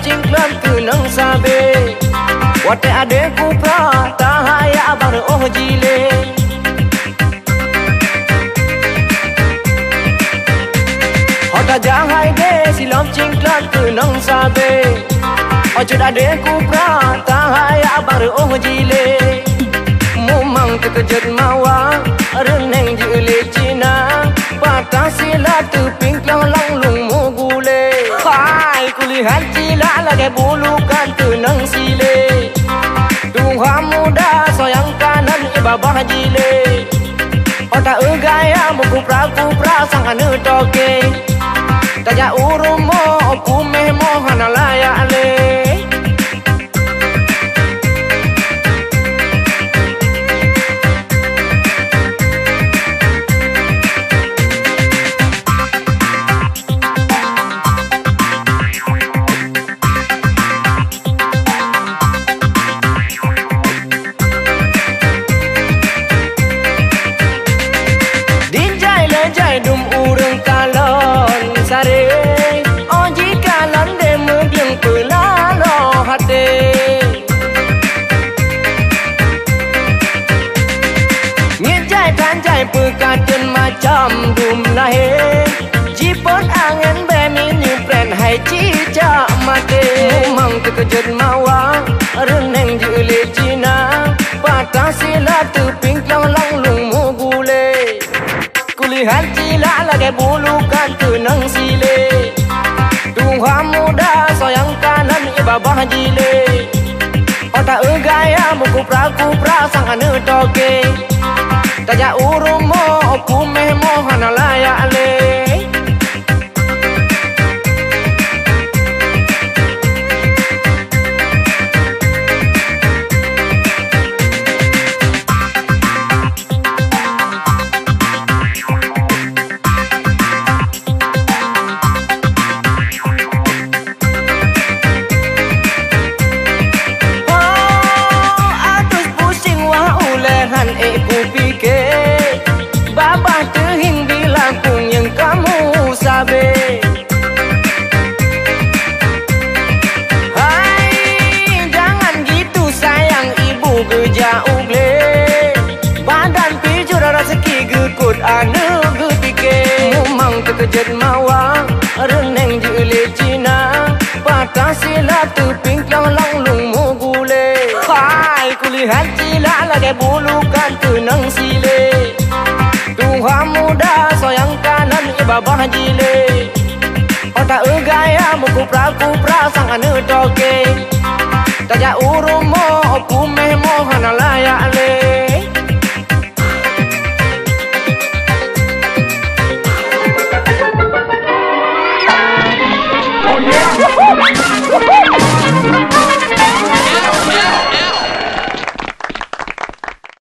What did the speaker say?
jahai de silom cingklam tu nang sabe Wate ade ku pra ta ha ya bar oh jile Hota ja hai de silom cingklam tu nang sa be sabe Ojo ade ku pra ta ha ya bar oh jile Mumang terkejut mawang reneng jile cina Patah sila tu pakai bulu kan tenang sile Tuhan muda sayang kanan ibabah jile Otak gaya buku praku prasangkan toke. Tajak urumo aku meh mohon Việt Mawa Rừng nền dự lệ chi na, Và ta sẽ là từ pink long long lùng mô gù lê. Cú lì hát chi lạ là cái bố lù cát từ nâng xì lê. Đùng hoa mô đa soi ăn ca năn y bà bà di lê. Và ta ư gai á mô cú pra cú pra sang hà nữ đô kê. Ta dạ uru mô, ô cú mê mô hà nà la ya ungle Badan pijur rezeki gekut anu gepike Memang terkejut mawang Reneng jeli cina. Pakai silap tu pingklang langlung mu gule Hai kulihat cila lagi bulukan tenang sile Tuhan muda sayang kanan ibabah jile Otak gaya muku pra kupra sang anu toke. Taya urumo, opume mohanalaya le.